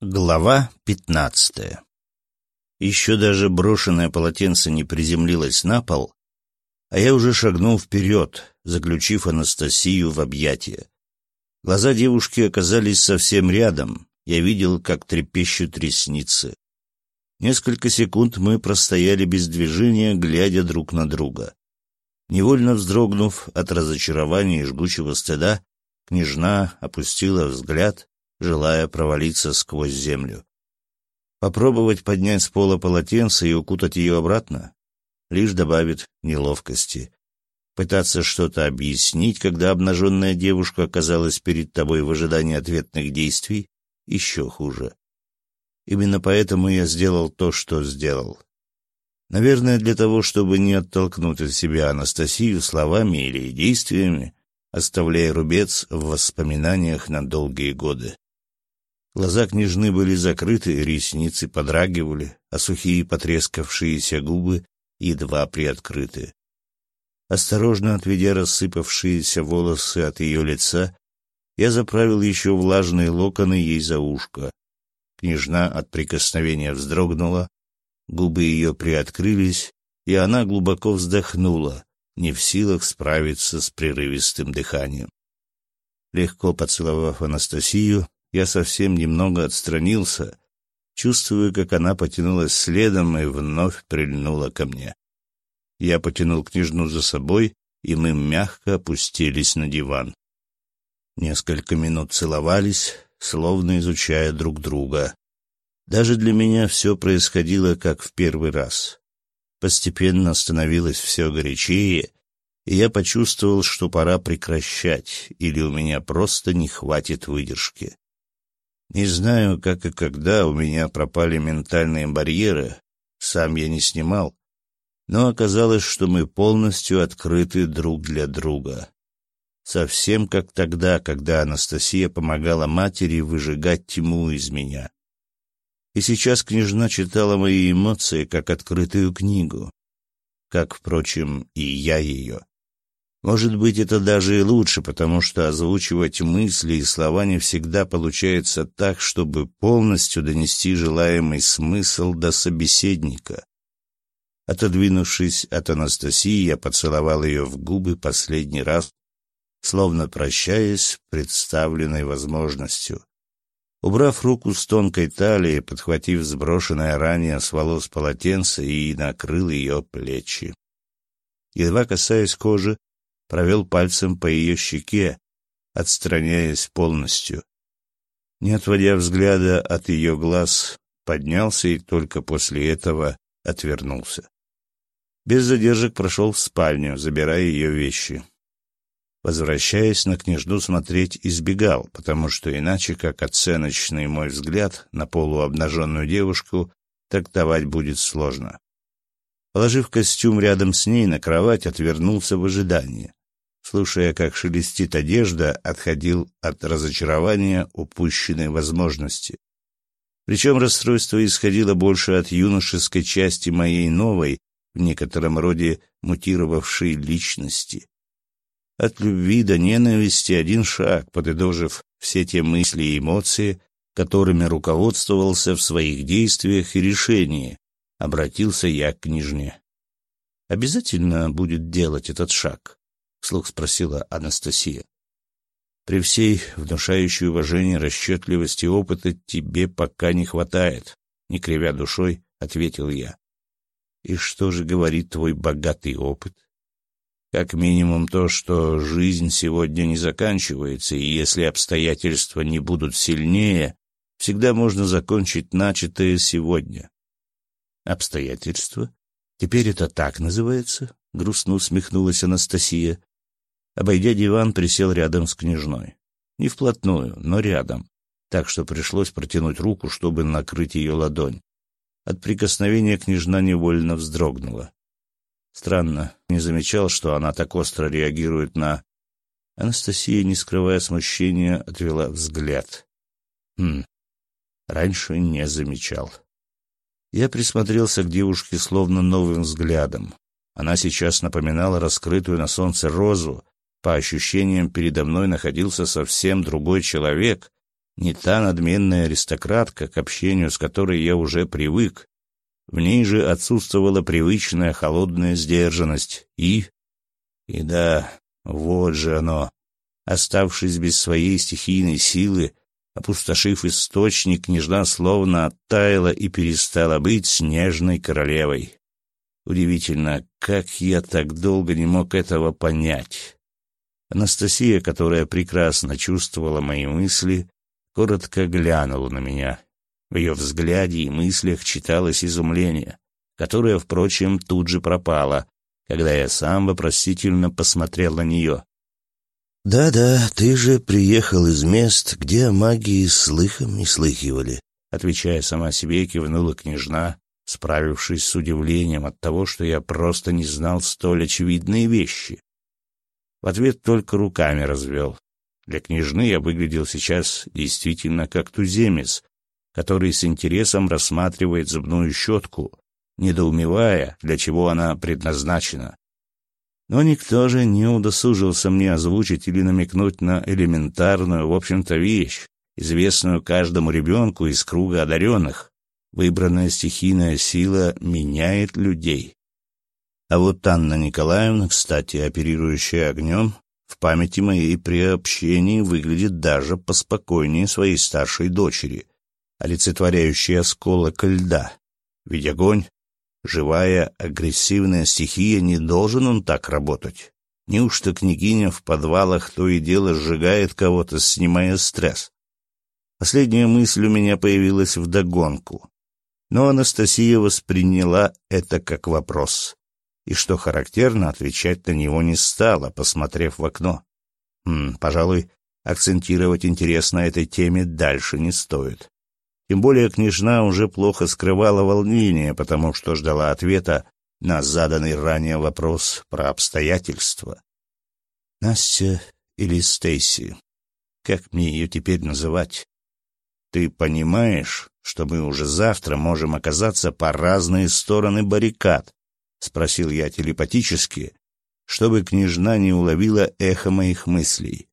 Глава пятнадцатая Еще даже брошенное полотенце не приземлилось на пол, а я уже шагнул вперед, заключив Анастасию в объятия. Глаза девушки оказались совсем рядом, я видел, как трепещут ресницы. Несколько секунд мы простояли без движения, глядя друг на друга. Невольно вздрогнув от разочарования и жгучего стыда, княжна опустила взгляд желая провалиться сквозь землю. Попробовать поднять с пола полотенце и укутать ее обратно лишь добавит неловкости. Пытаться что-то объяснить, когда обнаженная девушка оказалась перед тобой в ожидании ответных действий, еще хуже. Именно поэтому я сделал то, что сделал. Наверное, для того, чтобы не оттолкнуть от себя Анастасию словами или действиями, оставляя рубец в воспоминаниях на долгие годы. Глаза княжны были закрыты, ресницы подрагивали, а сухие потрескавшиеся губы едва приоткрыты. Осторожно отведя рассыпавшиеся волосы от ее лица, я заправил еще влажные локоны ей за ушко. Княжна от прикосновения вздрогнула, губы ее приоткрылись, и она глубоко вздохнула, не в силах справиться с прерывистым дыханием. Легко поцеловав Анастасию, я совсем немного отстранился, чувствуя, как она потянулась следом и вновь прильнула ко мне. Я потянул княжну за собой, и мы мягко опустились на диван. Несколько минут целовались, словно изучая друг друга. Даже для меня все происходило как в первый раз. Постепенно становилось все горячее, и я почувствовал, что пора прекращать, или у меня просто не хватит выдержки. Не знаю, как и когда у меня пропали ментальные барьеры, сам я не снимал, но оказалось, что мы полностью открыты друг для друга. Совсем как тогда, когда Анастасия помогала матери выжигать тьму из меня. И сейчас княжна читала мои эмоции как открытую книгу, как, впрочем, и я ее. Может быть, это даже и лучше, потому что озвучивать мысли и слова не всегда получается так, чтобы полностью донести желаемый смысл до собеседника. Отодвинувшись от Анастасии, я поцеловал ее в губы последний раз, словно прощаясь представленной возможностью. Убрав руку с тонкой талии, подхватив сброшенное ранее с волос полотенце и накрыл ее плечи. Едва касаясь кожи, провел пальцем по ее щеке, отстраняясь полностью. Не отводя взгляда от ее глаз, поднялся и только после этого отвернулся. Без задержек прошел в спальню, забирая ее вещи. Возвращаясь на княжду смотреть, избегал, потому что иначе, как оценочный мой взгляд на полуобнаженную девушку, трактовать будет сложно. Положив костюм рядом с ней на кровать, отвернулся в ожидании слушая, как шелестит одежда, отходил от разочарования упущенной возможности. Причем расстройство исходило больше от юношеской части моей новой, в некотором роде мутировавшей личности. От любви до ненависти один шаг, подытожив все те мысли и эмоции, которыми руководствовался в своих действиях и решении, обратился я к княжне. Обязательно будет делать этот шаг. — вслух спросила Анастасия. «При всей внушающей уважение, расчетливости и опыта тебе пока не хватает», — не кривя душой, ответил я. «И что же говорит твой богатый опыт?» «Как минимум то, что жизнь сегодня не заканчивается, и если обстоятельства не будут сильнее, всегда можно закончить начатое сегодня». «Обстоятельства? Теперь это так называется?» — грустно усмехнулась Анастасия. Обойдя диван, присел рядом с княжной. Не вплотную, но рядом, так что пришлось протянуть руку, чтобы накрыть ее ладонь. От прикосновения княжна невольно вздрогнула. Странно, не замечал, что она так остро реагирует на... Анастасия, не скрывая смущения, отвела взгляд. Хм, раньше не замечал. Я присмотрелся к девушке словно новым взглядом. Она сейчас напоминала раскрытую на солнце розу, по ощущениям, передо мной находился совсем другой человек, не та надменная аристократка, к общению с которой я уже привык. В ней же отсутствовала привычная холодная сдержанность и... И да, вот же оно. Оставшись без своей стихийной силы, опустошив источник, княжна словно оттаяла и перестала быть снежной королевой. Удивительно, как я так долго не мог этого понять. Анастасия, которая прекрасно чувствовала мои мысли, коротко глянула на меня. В ее взгляде и мыслях читалось изумление, которое, впрочем, тут же пропало, когда я сам вопросительно посмотрел на нее. «Да-да, ты же приехал из мест, где о магии слыхом не слыхивали», отвечая сама себе, кивнула княжна, справившись с удивлением от того, что я просто не знал столь очевидные вещи. В ответ только руками развел. Для княжны я выглядел сейчас действительно как туземец, который с интересом рассматривает зубную щетку, недоумевая, для чего она предназначена. Но никто же не удосужился мне озвучить или намекнуть на элементарную, в общем-то, вещь, известную каждому ребенку из круга одаренных. Выбранная стихийная сила меняет людей. А вот Анна Николаевна, кстати, оперирующая огнем, в памяти моей при общении выглядит даже поспокойнее своей старшей дочери, олицетворяющей осколок льда. Ведь огонь — живая, агрессивная стихия, не должен он так работать. Неужто княгиня в подвалах то и дело сжигает кого-то, снимая стресс? Последняя мысль у меня появилась вдогонку. Но Анастасия восприняла это как вопрос и, что характерно, отвечать на него не стала, посмотрев в окно. М, пожалуй, акцентировать интерес на этой теме дальше не стоит. Тем более княжна уже плохо скрывала волнение, потому что ждала ответа на заданный ранее вопрос про обстоятельства. Настя или Стейси? Как мне ее теперь называть? Ты понимаешь, что мы уже завтра можем оказаться по разные стороны баррикад, — спросил я телепатически, чтобы княжна не уловила эхо моих мыслей.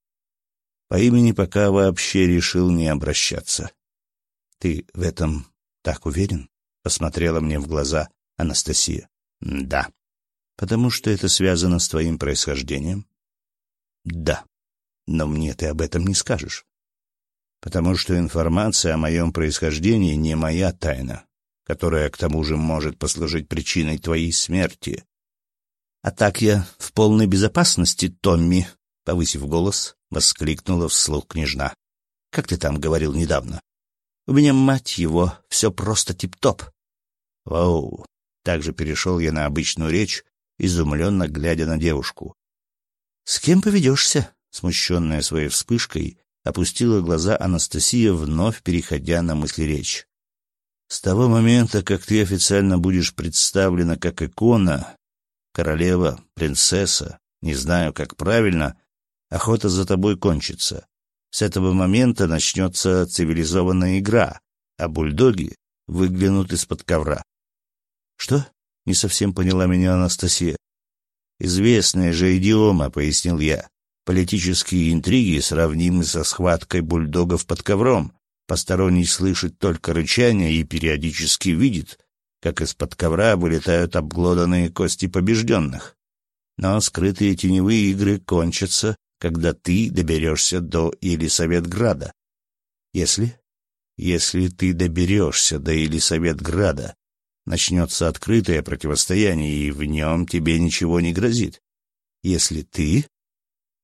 По имени пока вообще решил не обращаться. — Ты в этом так уверен? — посмотрела мне в глаза Анастасия. — Да. — Потому что это связано с твоим происхождением? — Да. Но мне ты об этом не скажешь. — Потому что информация о моем происхождении не моя тайна которая, к тому же, может послужить причиной твоей смерти. А так я в полной безопасности, Томми, — повысив голос, воскликнула вслух княжна. — Как ты там говорил недавно? У меня, мать его, все просто тип-топ. Вау! Также перешел я на обычную речь, изумленно глядя на девушку. — С кем поведешься? — смущенная своей вспышкой, опустила глаза Анастасия, вновь переходя на мысли речь. С того момента, как ты официально будешь представлена как икона, королева, принцесса, не знаю, как правильно, охота за тобой кончится. С этого момента начнется цивилизованная игра, а бульдоги выглянут из-под ковра. Что? Не совсем поняла меня Анастасия. Известная же идиома, пояснил я. Политические интриги сравнимы со схваткой бульдогов под ковром. Посторонний слышит только рычание и периодически видит, как из-под ковра вылетают обглоданные кости побежденных. Но скрытые теневые игры кончатся, когда ты доберешься до Елисаветграда. Если? Если ты доберешься до Елисаветграда, начнется открытое противостояние, и в нем тебе ничего не грозит. Если ты...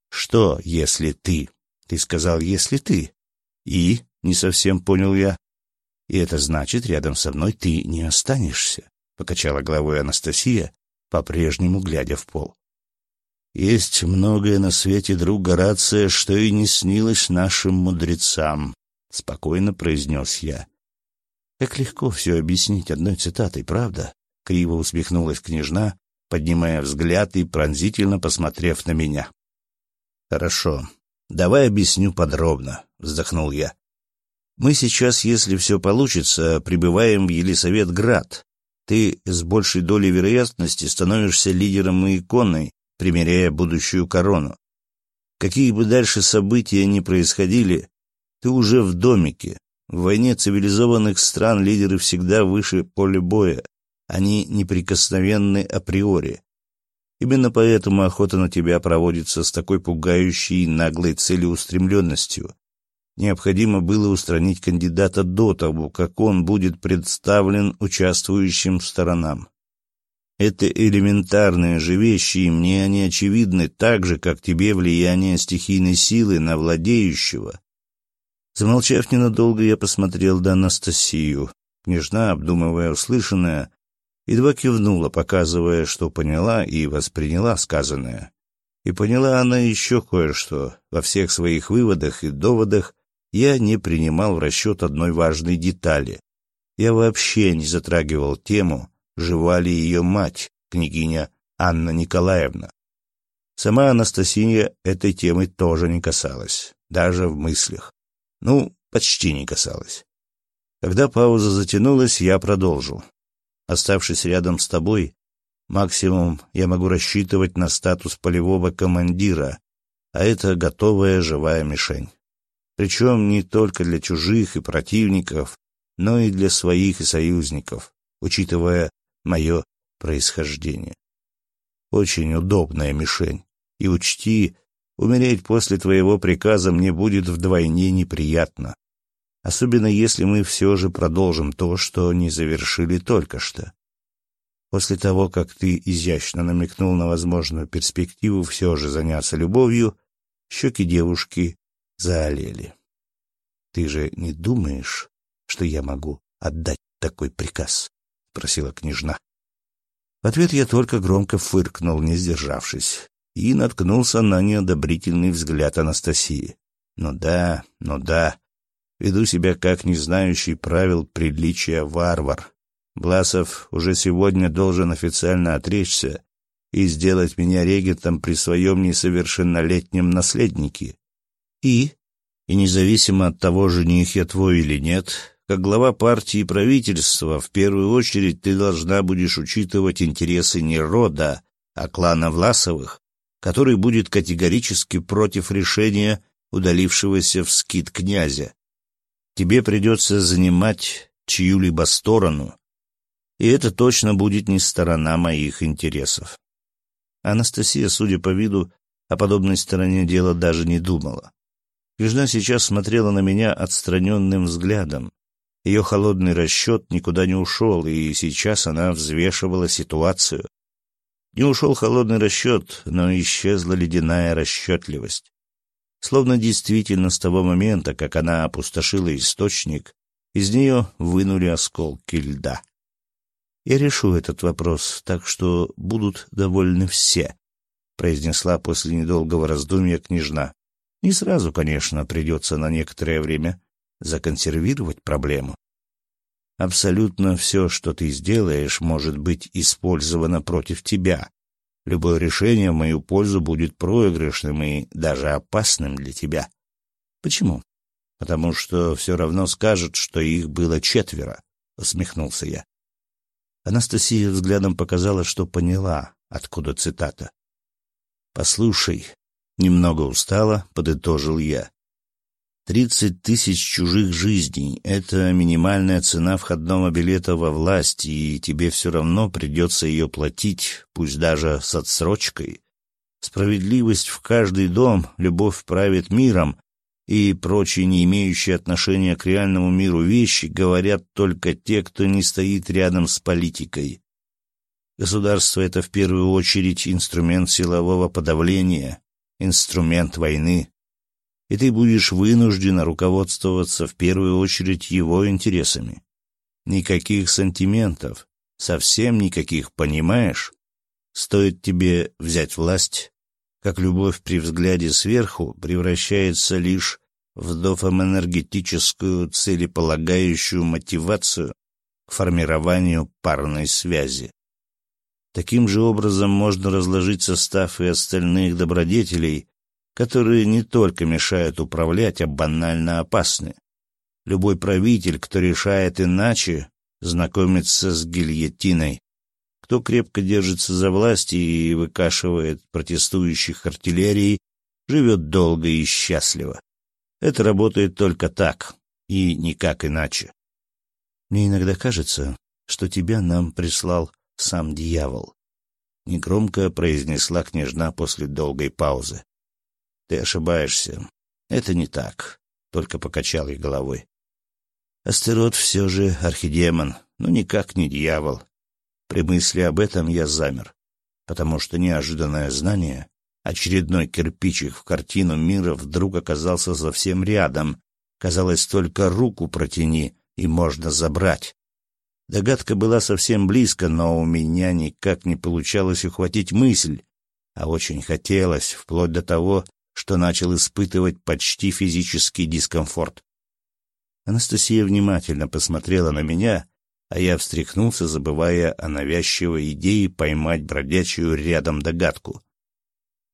Что, если ты? Ты сказал, если ты. И не совсем понял я. И это значит, рядом со мной ты не останешься, покачала головой Анастасия, по-прежнему глядя в пол. Есть многое на свете, друг Горация, что и не снилось нашим мудрецам, спокойно произнес я. Как легко все объяснить одной цитатой, правда? Криво усмехнулась княжна, поднимая взгляд и пронзительно посмотрев на меня. Хорошо, давай объясню подробно, вздохнул я. Мы сейчас, если все получится, прибываем в Елисаветград. Ты с большей долей вероятности становишься лидером и иконой, примеряя будущую корону. Какие бы дальше события ни происходили, Ты уже в домике. В войне цивилизованных стран лидеры всегда выше поля боя. Они неприкосновенны априори. Именно поэтому охота на тебя проводится с такой пугающей наглой целеустремленностью. Необходимо было устранить кандидата до того, как он будет представлен участвующим сторонам. Это элементарные же вещи, и мне они очевидны так же, как тебе влияние стихийной силы на владеющего. Замолчав ненадолго, я посмотрел на Анастасию. Княжна, обдумывая услышанное, едва кивнула, показывая, что поняла и восприняла сказанное. И поняла она еще кое-что. Во всех своих выводах и доводах я не принимал в расчет одной важной детали. Я вообще не затрагивал тему, жива ли ее мать, княгиня Анна Николаевна. Сама Анастасия этой темы тоже не касалась, даже в мыслях. Ну, почти не касалась. Когда пауза затянулась, я продолжил. Оставшись рядом с тобой, максимум я могу рассчитывать на статус полевого командира, а это готовая живая мишень. Причем не только для чужих и противников, но и для своих и союзников, учитывая мое происхождение. Очень удобная мишень. И учти, умереть после твоего приказа мне будет вдвойне неприятно. Особенно если мы все же продолжим то, что не завершили только что. После того, как ты изящно намекнул на возможную перспективу все же заняться любовью, щеки девушки заолели. Ты же не думаешь, что я могу отдать такой приказ? — просила княжна. В ответ я только громко фыркнул, не сдержавшись, и наткнулся на неодобрительный взгляд Анастасии. «Ну да, ну да, веду себя как не знающий правил приличия варвар. Бласов уже сегодня должен официально отречься и сделать меня регентом при своем несовершеннолетнем наследнике. И, и независимо от того, жених я твой или нет, как глава партии и правительства, в первую очередь ты должна будешь учитывать интересы не рода, а клана Власовых, который будет категорически против решения удалившегося в скит князя. Тебе придется занимать чью-либо сторону, и это точно будет не сторона моих интересов. Анастасия, судя по виду, о подобной стороне дела даже не думала. Княжна сейчас смотрела на меня отстраненным взглядом, ее холодный расчет никуда не ушел, и сейчас она взвешивала ситуацию. Не ушел холодный расчет, но исчезла ледяная расчетливость. Словно действительно с того момента, как она опустошила источник, из нее вынули осколки льда. «Я решу этот вопрос, так что будут довольны все», — произнесла после недолгого раздумья княжна. «Не сразу, конечно, придется на некоторое время законсервировать проблему. Абсолютно все, что ты сделаешь, может быть использовано против тебя. Любое решение в мою пользу будет проигрышным и даже опасным для тебя. Почему? Потому что все равно скажут, что их было четверо, — усмехнулся я. Анастасия взглядом показала, что поняла, откуда цитата. «Послушай», — немного устала, подытожил я. Тридцать тысяч чужих жизней — это минимальная цена входного билета во власть, и тебе все равно придется ее платить, пусть даже с отсрочкой. Справедливость в каждый дом, любовь правит миром, и прочие не имеющие отношения к реальному миру вещи говорят только те, кто не стоит рядом с политикой. Государство — это в первую очередь инструмент силового подавления, инструмент войны и ты будешь вынуждена руководствоваться в первую очередь его интересами. Никаких сантиментов, совсем никаких, понимаешь? Стоит тебе взять власть, как любовь при взгляде сверху превращается лишь в дофамэнергетическую целеполагающую мотивацию к формированию парной связи. Таким же образом можно разложить состав и остальных добродетелей которые не только мешают управлять, а банально опасны. Любой правитель, кто решает иначе, знакомится с гильотиной. Кто крепко держится за власть и выкашивает протестующих артиллерией, живет долго и счастливо. Это работает только так и никак иначе. Мне иногда кажется, что тебя нам прислал сам дьявол. Негромко произнесла княжна после долгой паузы. Ты ошибаешься. Это не так. Только покачал ей головой. Астерот все же архидемон, но никак не дьявол. При мысли об этом я замер, потому что неожиданное знание, очередной кирпичик в картину мира вдруг оказался совсем рядом. Казалось, только руку протяни, и можно забрать. Догадка была совсем близко, но у меня никак не получалось ухватить мысль, а очень хотелось, вплоть до того, что начал испытывать почти физический дискомфорт. Анастасия внимательно посмотрела на меня, а я встряхнулся, забывая о навязчивой идее поймать бродячую рядом догадку.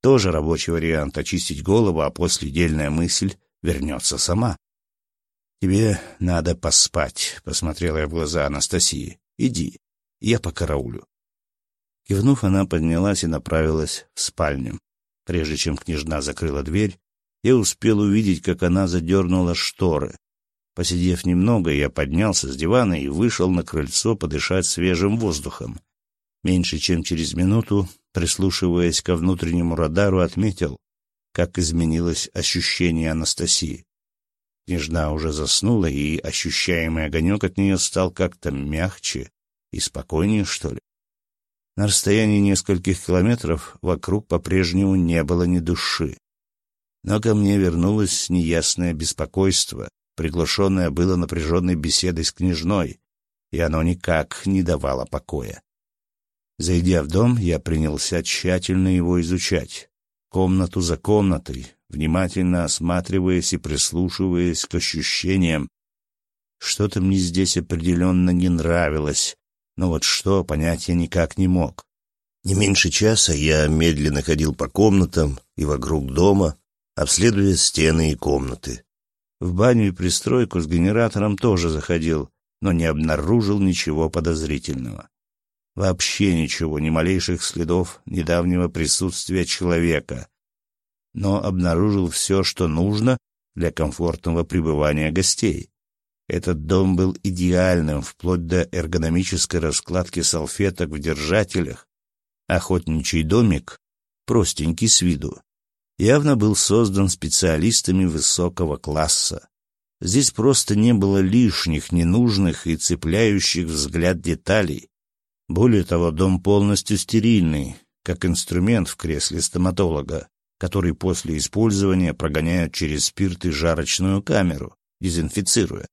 Тоже рабочий вариант — очистить голову, а после дельная мысль вернется сама. «Тебе надо поспать», — посмотрела я в глаза Анастасии. «Иди, я по караулю». Кивнув, она поднялась и направилась в спальню. Прежде чем княжна закрыла дверь, я успел увидеть, как она задернула шторы. Посидев немного, я поднялся с дивана и вышел на крыльцо подышать свежим воздухом. Меньше чем через минуту, прислушиваясь ко внутреннему радару, отметил, как изменилось ощущение Анастасии. Княжна уже заснула, и ощущаемый огонек от нее стал как-то мягче и спокойнее, что ли. На расстоянии нескольких километров вокруг по-прежнему не было ни души. Но ко мне вернулось неясное беспокойство, приглушенное было напряженной беседой с княжной, и оно никак не давало покоя. Зайдя в дом, я принялся тщательно его изучать, комнату за комнатой, внимательно осматриваясь и прислушиваясь к ощущениям. Что-то мне здесь определенно не нравилось, но вот что, понять я никак не мог. Не меньше часа я медленно ходил по комнатам и вокруг дома, обследуя стены и комнаты. В баню и пристройку с генератором тоже заходил, но не обнаружил ничего подозрительного. Вообще ничего, ни малейших следов недавнего присутствия человека, но обнаружил все, что нужно для комфортного пребывания гостей. Этот дом был идеальным вплоть до эргономической раскладки салфеток в держателях. Охотничий домик, простенький с виду, явно был создан специалистами высокого класса. Здесь просто не было лишних, ненужных и цепляющих взгляд деталей. Более того, дом полностью стерильный, как инструмент в кресле стоматолога который после использования прогоняют через спирт и жарочную камеру, дезинфицируя.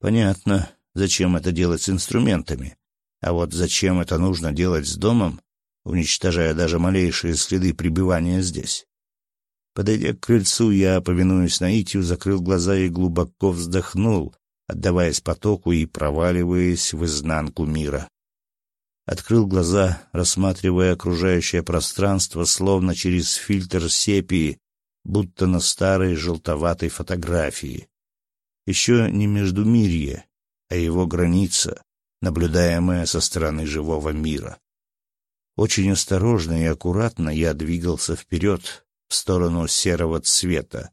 Понятно, зачем это делать с инструментами. А вот зачем это нужно делать с домом, уничтожая даже малейшие следы пребывания здесь? Подойдя к крыльцу, я, повинуясь наитию, закрыл глаза и глубоко вздохнул, отдаваясь потоку и проваливаясь в изнанку мира открыл глаза, рассматривая окружающее пространство, словно через фильтр сепии, будто на старой желтоватой фотографии. Еще не Междумирье, а его граница, наблюдаемая со стороны живого мира. Очень осторожно и аккуратно я двигался вперед, в сторону серого цвета.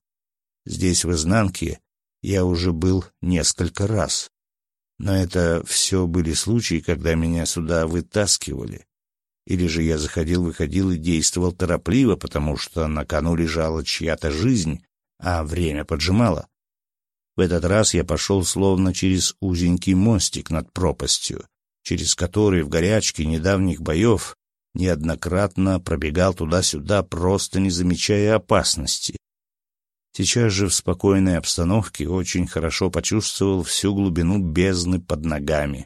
Здесь, в изнанке, я уже был несколько раз. Но это все были случаи, когда меня сюда вытаскивали. Или же я заходил-выходил и действовал торопливо, потому что на кону лежала чья-то жизнь, а время поджимало. В этот раз я пошел словно через узенький мостик над пропастью, через который в горячке недавних боев неоднократно пробегал туда-сюда, просто не замечая опасности. Сейчас же в спокойной обстановке очень хорошо почувствовал всю глубину бездны под ногами.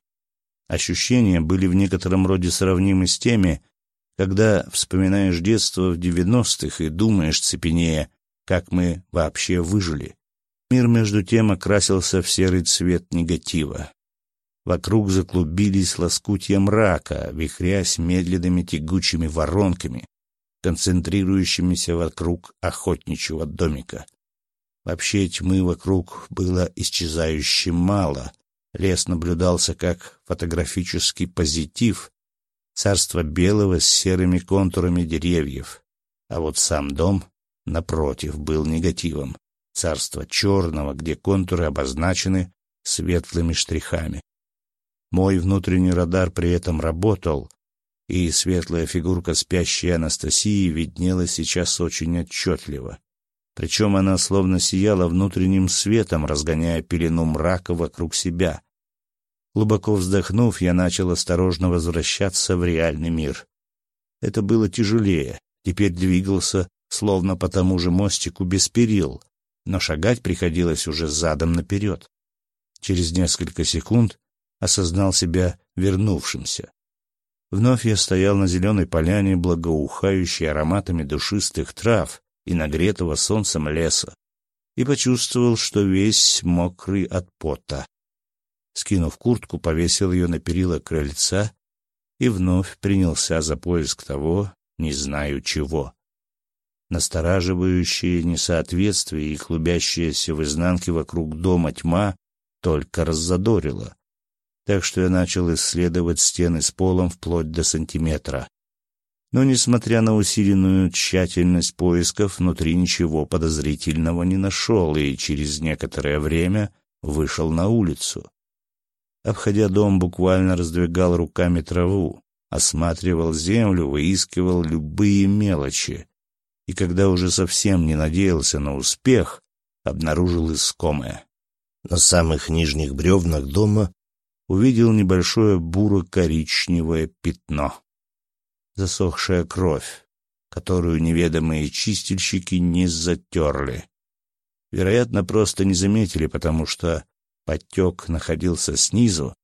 Ощущения были в некотором роде сравнимы с теми, когда вспоминаешь детство в девяностых и думаешь цепенея, как мы вообще выжили. Мир между тем окрасился в серый цвет негатива. Вокруг заклубились лоскутья мрака, вихрясь медленными тягучими воронками, концентрирующимися вокруг охотничьего домика. Вообще тьмы вокруг было исчезающе мало. Лес наблюдался как фотографический позитив, царство белого с серыми контурами деревьев. А вот сам дом, напротив, был негативом, царство черного, где контуры обозначены светлыми штрихами. Мой внутренний радар при этом работал, и светлая фигурка спящей Анастасии виднелась сейчас очень отчетливо. Причем она словно сияла внутренним светом, разгоняя пелену мрака вокруг себя. Глубоко вздохнув, я начал осторожно возвращаться в реальный мир. Это было тяжелее. Теперь двигался, словно по тому же мостику без перил, но шагать приходилось уже задом наперед. Через несколько секунд осознал себя вернувшимся. Вновь я стоял на зеленой поляне, благоухающей ароматами душистых трав и нагретого солнцем леса, и почувствовал, что весь мокрый от пота. Скинув куртку, повесил ее на перила крыльца и вновь принялся за поиск того, не знаю чего. Настораживающее несоответствие и клубящаяся в изнанке вокруг дома тьма только раззадорила. Так что я начал исследовать стены с полом вплоть до сантиметра. Но, несмотря на усиленную тщательность поисков, внутри ничего подозрительного не нашел и через некоторое время вышел на улицу. Обходя дом, буквально раздвигал руками траву, осматривал землю, выискивал любые мелочи. И когда уже совсем не надеялся на успех, обнаружил искомое. На самых нижних бревнах дома увидел небольшое буро-коричневое пятно. Засохшая кровь, которую неведомые чистильщики не затерли. Вероятно, просто не заметили, потому что Потек находился снизу,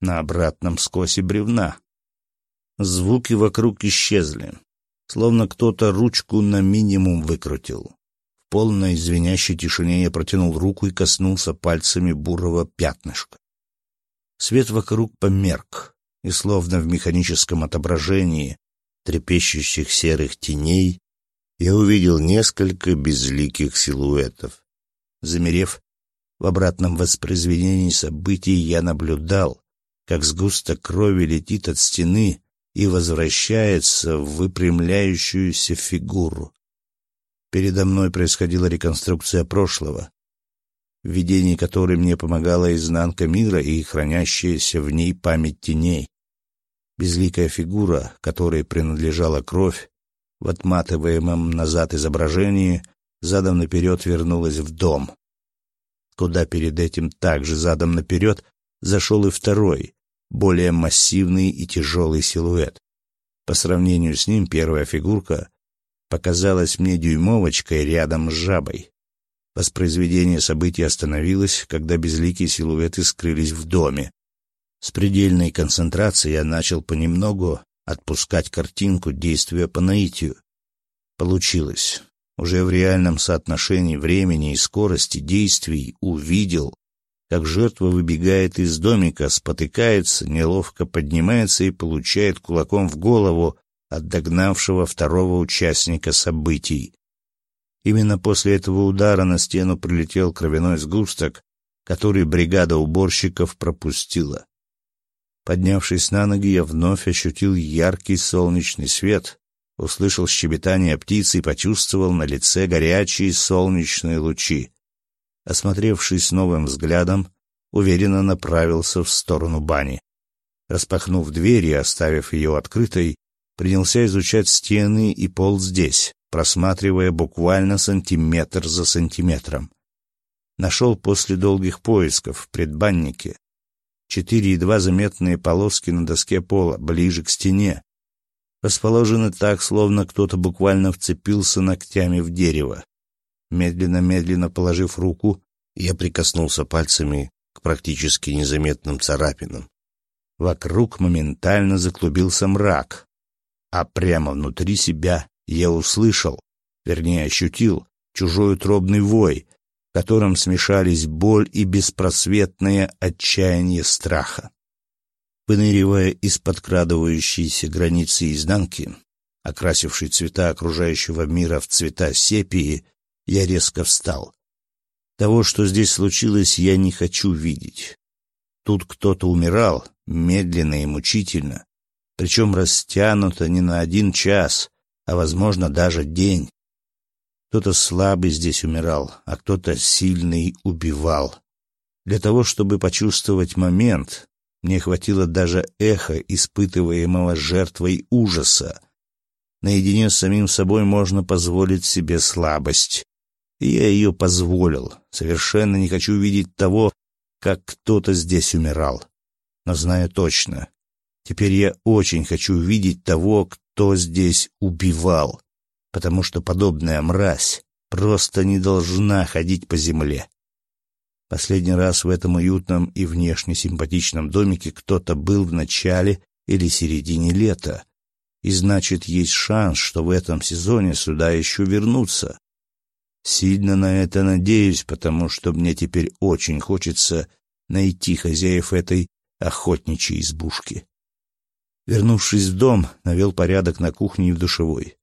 на обратном скосе бревна. Звуки вокруг исчезли, словно кто-то ручку на минимум выкрутил. В полной звенящей тишине я протянул руку и коснулся пальцами бурого пятнышка. Свет вокруг померк, и словно в механическом отображении трепещущих серых теней я увидел несколько безликих силуэтов. Замерев, в обратном воспроизведении событий я наблюдал, как сгусток крови летит от стены и возвращается в выпрямляющуюся фигуру. Передо мной происходила реконструкция прошлого, в которой мне помогала изнанка мира и хранящаяся в ней память теней. Безликая фигура, которой принадлежала кровь, в отматываемом назад изображении задом наперед вернулась в дом куда перед этим также задом наперед зашел и второй, более массивный и тяжелый силуэт. По сравнению с ним первая фигурка показалась мне дюймовочкой рядом с жабой. Воспроизведение событий остановилось, когда безликие силуэты скрылись в доме. С предельной концентрацией я начал понемногу отпускать картинку действия по наитию. Получилось уже в реальном соотношении времени и скорости действий увидел, как жертва выбегает из домика, спотыкается, неловко поднимается и получает кулаком в голову от догнавшего второго участника событий. Именно после этого удара на стену прилетел кровяной сгусток, который бригада уборщиков пропустила. Поднявшись на ноги, я вновь ощутил яркий солнечный свет, услышал щебетание птицы и почувствовал на лице горячие солнечные лучи. Осмотревшись новым взглядом, уверенно направился в сторону бани. Распахнув дверь и оставив ее открытой, принялся изучать стены и пол здесь, просматривая буквально сантиметр за сантиметром. Нашел после долгих поисков в предбаннике четыре едва заметные полоски на доске пола, ближе к стене, расположены так, словно кто-то буквально вцепился ногтями в дерево. Медленно-медленно положив руку, я прикоснулся пальцами к практически незаметным царапинам. Вокруг моментально заклубился мрак, а прямо внутри себя я услышал, вернее ощутил, чужой утробный вой, в котором смешались боль и беспросветное отчаяние страха. Выныривая из подкрадывающейся границы изнанки, окрасившей цвета окружающего мира в цвета сепии, я резко встал. Того, что здесь случилось, я не хочу видеть. Тут кто-то умирал, медленно и мучительно, причем растянуто не на один час, а, возможно, даже день. Кто-то слабый здесь умирал, а кто-то сильный убивал. Для того, чтобы почувствовать момент, мне хватило даже эха, испытываемого жертвой ужаса. Наедине с самим собой можно позволить себе слабость. И я ее позволил. Совершенно не хочу видеть того, как кто-то здесь умирал. Но знаю точно. Теперь я очень хочу видеть того, кто здесь убивал. Потому что подобная мразь просто не должна ходить по земле. Последний раз в этом уютном и внешне симпатичном домике кто-то был в начале или середине лета. И значит, есть шанс, что в этом сезоне сюда еще вернутся. Сильно на это надеюсь, потому что мне теперь очень хочется найти хозяев этой охотничьей избушки. Вернувшись в дом, навел порядок на кухне и в душевой.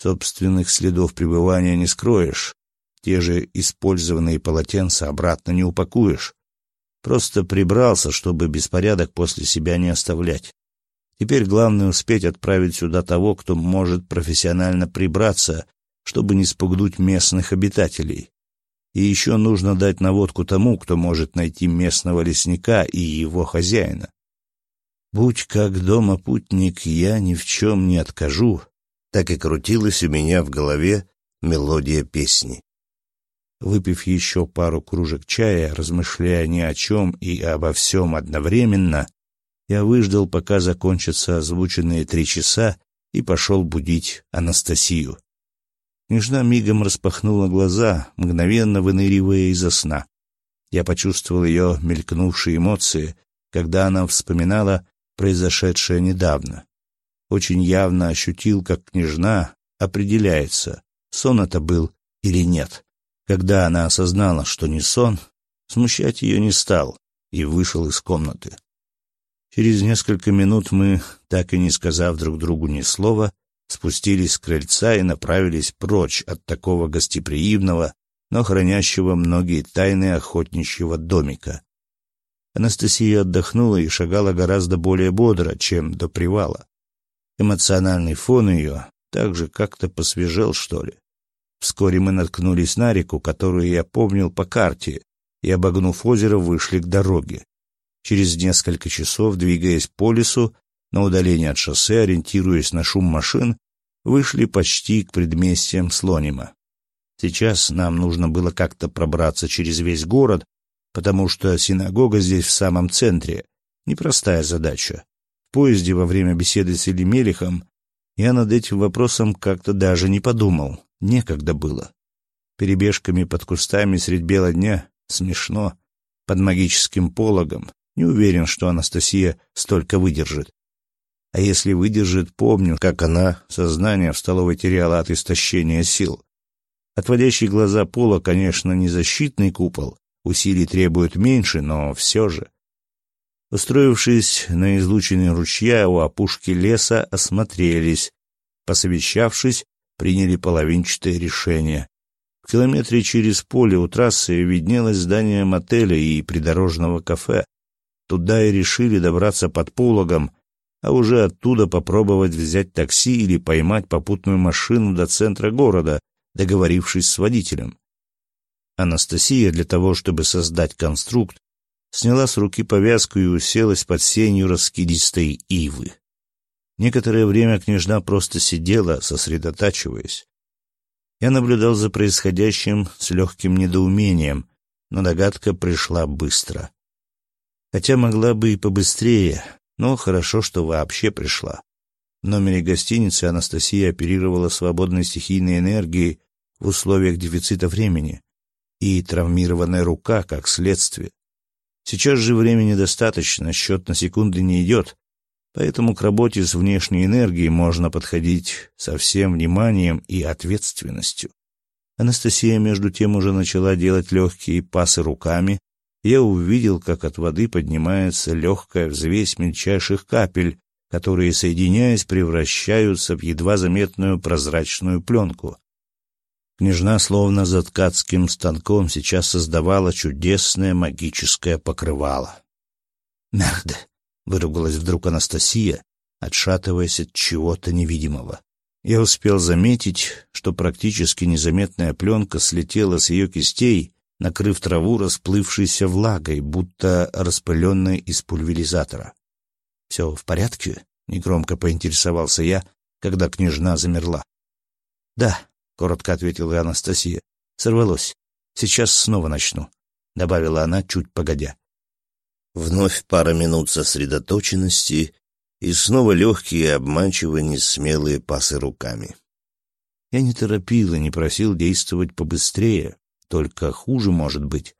Собственных следов пребывания не скроешь, те же использованные полотенца обратно не упакуешь. Просто прибрался, чтобы беспорядок после себя не оставлять. Теперь главное успеть отправить сюда того, кто может профессионально прибраться, чтобы не спугнуть местных обитателей. И еще нужно дать наводку тому, кто может найти местного лесника и его хозяина. Будь как дома путник, я ни в чем не откажу, так и крутилась у меня в голове мелодия песни. Выпив еще пару кружек чая, размышляя ни о чем и обо всем одновременно, я выждал, пока закончатся озвученные три часа, и пошел будить Анастасию. Княжна мигом распахнула глаза, мгновенно выныривая из сна. Я почувствовал ее мелькнувшие эмоции, когда она вспоминала произошедшее недавно. Очень явно ощутил, как княжна определяется, сон это был или нет. Когда она осознала, что не сон, смущать ее не стал и вышел из комнаты. Через несколько минут мы, так и не сказав друг другу ни слова, спустились с крыльца и направились прочь от такого гостеприимного, но хранящего многие тайны охотничьего домика. Анастасия отдохнула и шагала гораздо более бодро, чем до привала. Эмоциональный фон ее также как-то посвежел, что ли. Вскоре мы наткнулись на реку, которую я помнил по карте, и, обогнув озеро, вышли к дороге. Через несколько часов, двигаясь по лесу, на удаление от шоссе, ориентируясь на шум машин, вышли почти к предместьям Слонима. Сейчас нам нужно было как-то пробраться через весь город, потому что синагога здесь в самом центре. Непростая задача. Поезде во время беседы с Элемелихом я над этим вопросом как-то даже не подумал. Некогда было. Перебежками под кустами средь бела дня смешно. Под магическим пологом. Не уверен, что Анастасия столько выдержит. А если выдержит, помню, как она сознание в столовой теряла от истощения сил. Отводящий глаза пола, конечно, не защитный купол, усилий требует меньше, но все же. Устроившись на излучине ручья у опушки леса, осмотрелись. Посовещавшись, приняли половинчатое решение. В километре через поле у трассы виднелось здание мотеля и придорожного кафе. Туда и решили добраться под пологом, а уже оттуда попробовать взять такси или поймать попутную машину до центра города, договорившись с водителем. Анастасия для того, чтобы создать конструкт, сняла с руки повязку и уселась под сенью раскидистой ивы. Некоторое время княжна просто сидела, сосредотачиваясь. Я наблюдал за происходящим с легким недоумением, но догадка пришла быстро. Хотя могла бы и побыстрее, но хорошо, что вообще пришла. В номере гостиницы Анастасия оперировала свободной стихийной энергией в условиях дефицита времени, и травмированная рука как следствие. Сейчас же времени достаточно, счет на секунды не идет, Поэтому к работе с внешней энергией можно подходить со всем вниманием и ответственностью. Анастасия, между тем, уже начала делать легкие пасы руками. Я увидел, как от воды поднимается легкая взвесь мельчайших капель, которые, соединяясь, превращаются в едва заметную прозрачную пленку. Княжна, словно за ткацким станком, сейчас создавала чудесное магическое покрывало. «Мерде!» выругалась вдруг Анастасия, отшатываясь от чего-то невидимого. Я успел заметить, что практически незаметная пленка слетела с ее кистей, накрыв траву расплывшейся влагой, будто распыленной из пульверизатора. «Все в порядке?» — негромко поинтересовался я, когда княжна замерла. «Да», — коротко ответила Анастасия, — «сорвалось. Сейчас снова начну», — добавила она чуть погодя. Вновь пара минут сосредоточенности и снова легкие, обманчиво несмелые пасы руками. Я не торопил и не просил действовать побыстрее, только хуже может быть.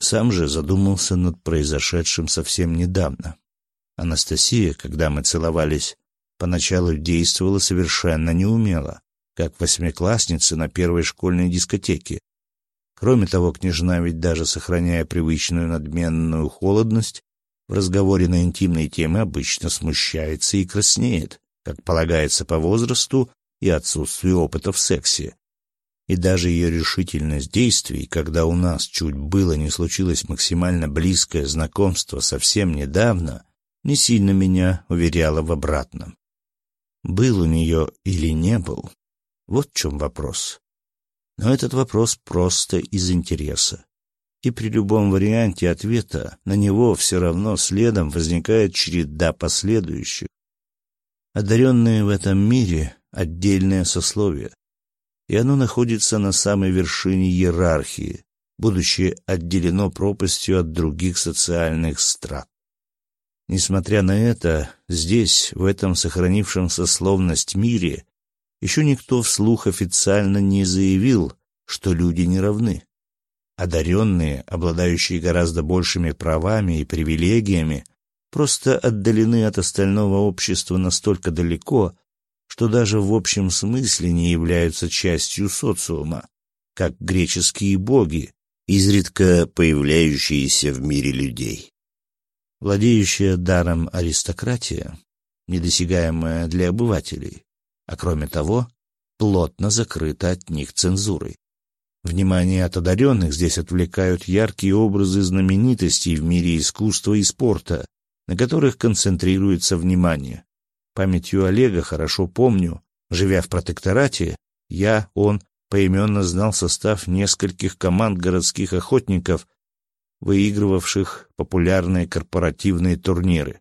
Сам же задумался над произошедшим совсем недавно. Анастасия, когда мы целовались, поначалу действовала совершенно неумело, как восьмиклассница на первой школьной дискотеке. Кроме того, княжна ведь даже сохраняя привычную надменную холодность, в разговоре на интимные темы обычно смущается и краснеет, как полагается по возрасту и отсутствию опыта в сексе. И даже ее решительность действий, когда у нас чуть было не случилось максимально близкое знакомство совсем недавно, не сильно меня уверяла в обратном. Был у нее или не был? Вот в чем вопрос. Но этот вопрос просто из интереса. И при любом варианте ответа на него все равно следом возникает череда последующих. Одаренные в этом мире — отдельное сословие, и оно находится на самой вершине иерархии, будучи отделено пропастью от других социальных страт. Несмотря на это, здесь, в этом сохранившемся словность мире, еще никто вслух официально не заявил, что люди не равны. Одаренные, обладающие гораздо большими правами и привилегиями, просто отдалены от остального общества настолько далеко, что даже в общем смысле не являются частью социума, как греческие боги, изредка появляющиеся в мире людей. Владеющая даром аристократия, недосягаемая для обывателей, а кроме того, плотно закрыта от них цензурой. Внимание от одаренных здесь отвлекают яркие образы знаменитостей в мире искусства и спорта, на которых концентрируется внимание. Памятью Олега хорошо помню, живя в протекторате, я, он, поименно знал состав нескольких команд городских охотников выигрывавших популярные корпоративные турниры.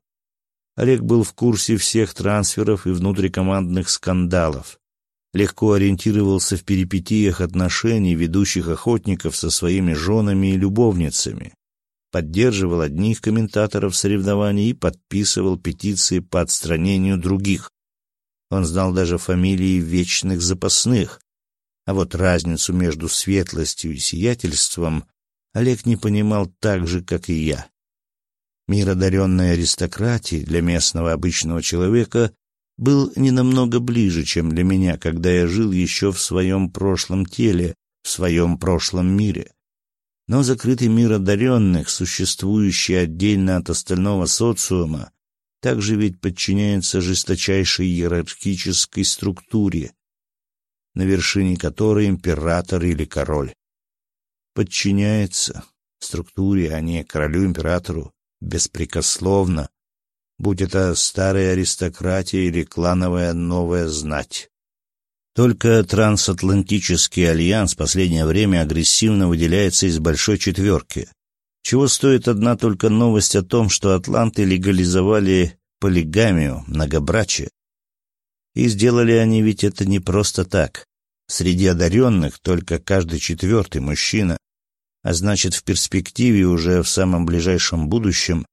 Олег был в курсе всех трансферов и внутрикомандных скандалов. Легко ориентировался в перипетиях отношений ведущих охотников со своими женами и любовницами. Поддерживал одних комментаторов соревнований и подписывал петиции по отстранению других. Он знал даже фамилии вечных запасных. А вот разницу между светлостью и сиятельством Олег не понимал так же, как и я. Мир одаренной аристократии для местного обычного человека был не намного ближе, чем для меня, когда я жил еще в своем прошлом теле, в своем прошлом мире. Но закрытый мир одаренных, существующий отдельно от остального социума, также ведь подчиняется жесточайшей иерархической структуре, на вершине которой император или король подчиняется структуре, а не королю-императору, беспрекословно, будь это старая аристократия или клановая новая знать. Только трансатлантический альянс в последнее время агрессивно выделяется из большой четверки. Чего стоит одна только новость о том, что атланты легализовали полигамию, многобрачие. И сделали они ведь это не просто так. Среди одаренных только каждый четвертый мужчина, а значит, в перспективе уже в самом ближайшем будущем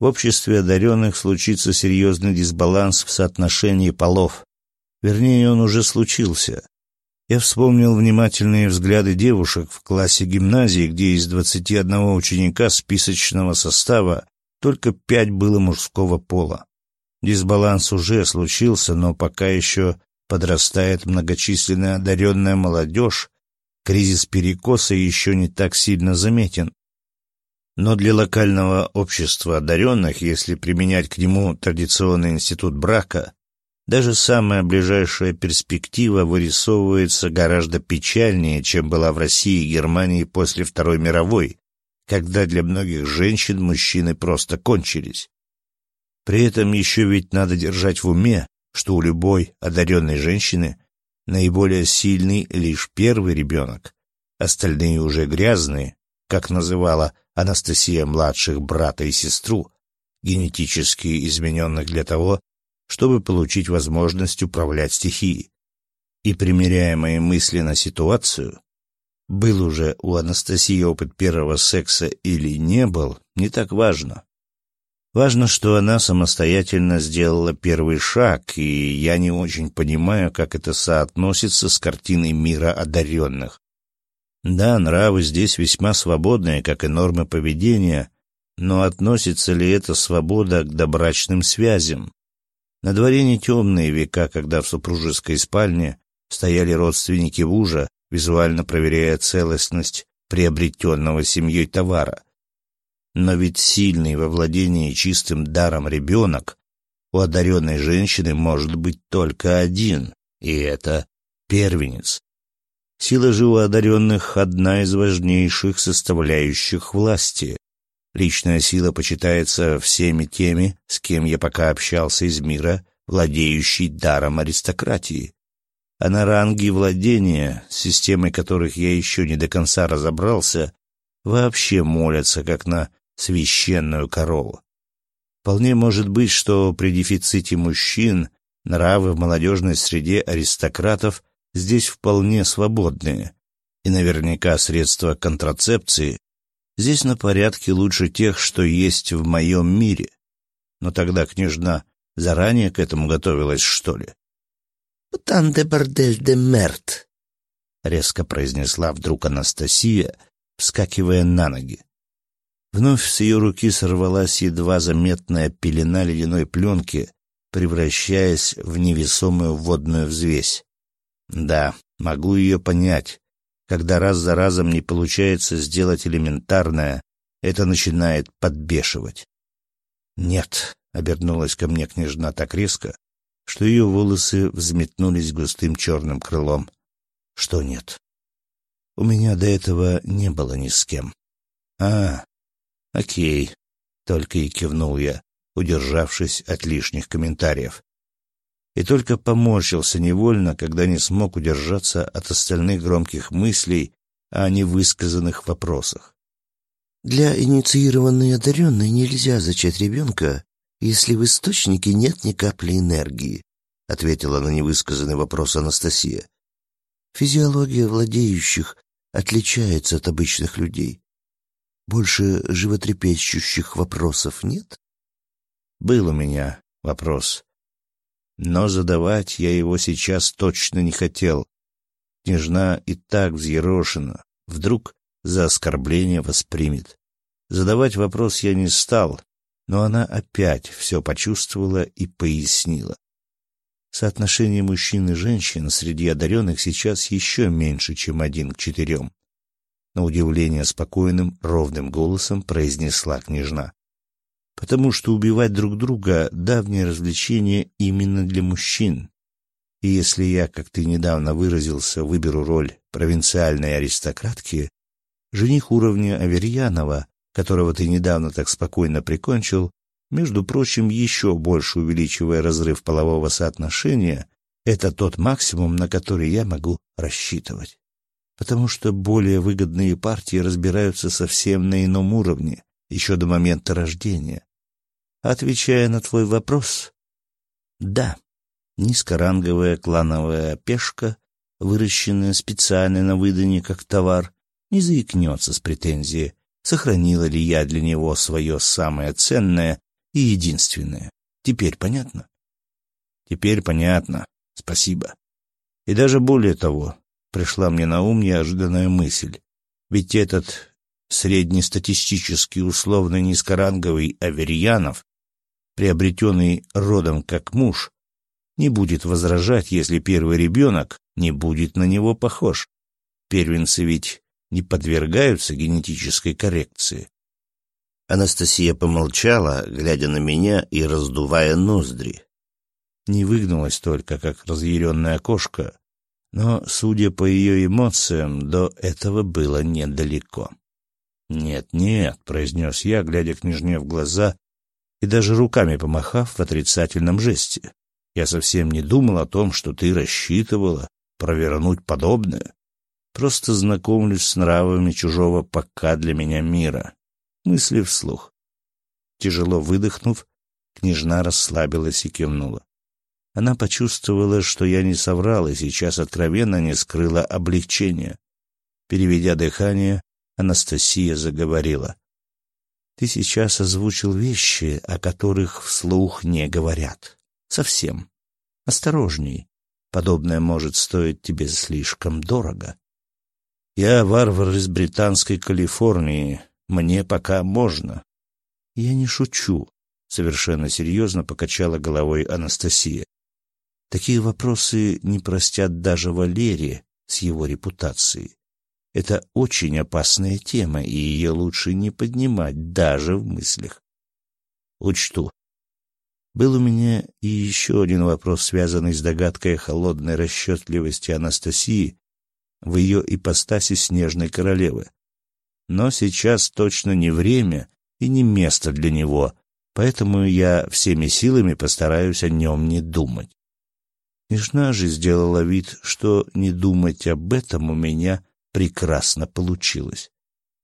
в обществе одаренных случится серьезный дисбаланс в соотношении полов. Вернее, он уже случился. Я вспомнил внимательные взгляды девушек в классе гимназии, где из двадцати одного ученика списочного состава только пять было мужского пола. Дисбаланс уже случился, но пока еще подрастает многочисленная одаренная молодежь, кризис перекоса еще не так сильно заметен. Но для локального общества одаренных, если применять к нему традиционный институт брака, даже самая ближайшая перспектива вырисовывается гораздо печальнее, чем была в России и Германии после Второй мировой, когда для многих женщин мужчины просто кончились. При этом еще ведь надо держать в уме, что у любой одаренной женщины наиболее сильный лишь первый ребенок, остальные уже грязные, как называла Анастасия младших брата и сестру, генетически измененных для того, чтобы получить возможность управлять стихией. И примеряя мои мысли на ситуацию, был уже у Анастасии опыт первого секса или не был, не так важно. Важно, что она самостоятельно сделала первый шаг, и я не очень понимаю, как это соотносится с картиной мира одаренных. Да, нравы здесь весьма свободные, как и нормы поведения, но относится ли эта свобода к добрачным связям? На дворе не темные века, когда в супружеской спальне стояли родственники мужа, визуально проверяя целостность приобретенного семьей товара. Но ведь сильный во владении чистым даром ребенок у одаренной женщины может быть только один, и это первенец. Сила же у одаренных — одна из важнейших составляющих власти. Личная сила почитается всеми теми, с кем я пока общался из мира, владеющий даром аристократии а на ранги владения, с системой которых я еще не до конца разобрался, вообще молятся, как на священную корову. Вполне может быть, что при дефиците мужчин нравы в молодежной среде аристократов здесь вполне свободные, и наверняка средства контрацепции здесь на порядке лучше тех, что есть в моем мире. Но тогда княжна заранее к этому готовилась, что ли? «Там де бордель де мерт», — резко произнесла вдруг Анастасия, вскакивая на ноги. Вновь с ее руки сорвалась едва заметная пелена ледяной пленки, превращаясь в невесомую водную взвесь. Да, могу ее понять. Когда раз за разом не получается сделать элементарное, это начинает подбешивать. «Нет», — обернулась ко мне княжна так резко, что ее волосы взметнулись густым черным крылом. Что нет? У меня до этого не было ни с кем. А, окей, только и кивнул я, удержавшись от лишних комментариев. И только поморщился невольно, когда не смог удержаться от остальных громких мыслей о невысказанных вопросах. Для инициированной одаренной нельзя зачать ребенка, если в источнике нет ни капли энергии, ответила на невысказанный вопрос Анастасия. Физиология владеющих отличается от обычных людей. Больше животрепещущих вопросов нет? Был у меня вопрос. Но задавать я его сейчас точно не хотел. Княжна и так взъерошена. Вдруг за оскорбление воспримет. Задавать вопрос я не стал, но она опять все почувствовала и пояснила. Соотношение мужчин и женщин среди одаренных сейчас еще меньше, чем один к четырем. На удивление спокойным, ровным голосом произнесла княжна. Потому что убивать друг друга — давнее развлечение именно для мужчин. И если я, как ты недавно выразился, выберу роль провинциальной аристократки, жених уровня Аверьянова которого ты недавно так спокойно прикончил, между прочим, еще больше увеличивая разрыв полового соотношения, это тот максимум, на который я могу рассчитывать. Потому что более выгодные партии разбираются совсем на ином уровне, еще до момента рождения. Отвечая на твой вопрос, да, низкоранговая клановая пешка, выращенная специально на выдане как товар, не заикнется с претензией сохранила ли я для него свое самое ценное и единственное. Теперь понятно? Теперь понятно. Спасибо. И даже более того, пришла мне на ум неожиданная мысль. Ведь этот среднестатистический условно низкоранговый Аверьянов, приобретенный родом как муж, не будет возражать, если первый ребенок не будет на него похож. Первенцы ведь не подвергаются генетической коррекции. Анастасия помолчала, глядя на меня и раздувая ноздри. Не выгнулась только, как разъяренная кошка, но, судя по ее эмоциям, до этого было недалеко. «Нет, нет», — произнес я, глядя княжне в глаза и даже руками помахав в отрицательном жесте. Я совсем не думал о том, что ты рассчитывала провернуть подобное. Просто знакомлюсь с нравами чужого пока для меня мира. Мысли вслух. Тяжело выдохнув, княжна расслабилась и кивнула. Она почувствовала, что я не соврал, и сейчас откровенно не скрыла облегчения. Переведя дыхание, Анастасия заговорила. «Ты сейчас озвучил вещи, о которых вслух не говорят. Совсем. Осторожней. Подобное может стоить тебе слишком дорого. Я варвар из британской Калифорнии. Мне пока можно». «Я не шучу», — совершенно серьезно покачала головой Анастасия. Такие вопросы не простят даже Валерия с его репутацией. Это очень опасная тема, и ее лучше не поднимать даже в мыслях. Учту. Был у меня и еще один вопрос, связанный с догадкой холодной расчетливости Анастасии в ее ипостаси снежной королевы. Но сейчас точно не время и не место для него, поэтому я всеми силами постараюсь о нем не думать. Княжна же сделала вид, что не думать об этом у меня прекрасно получилось,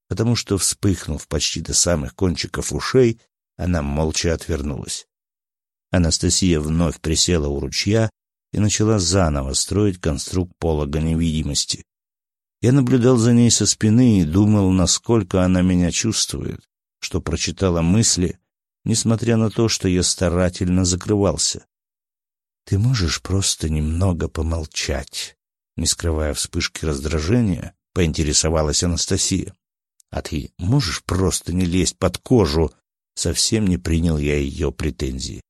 потому что, вспыхнув почти до самых кончиков ушей, она молча отвернулась. Анастасия вновь присела у ручья и начала заново строить конструкт полога невидимости. Я наблюдал за ней со спины и думал, насколько она меня чувствует, что прочитала мысли, несмотря на то, что я старательно закрывался. Ты можешь просто немного помолчать?» Не скрывая вспышки раздражения, поинтересовалась Анастасия. «А ты можешь просто не лезть под кожу?» Совсем не принял я ее претензии.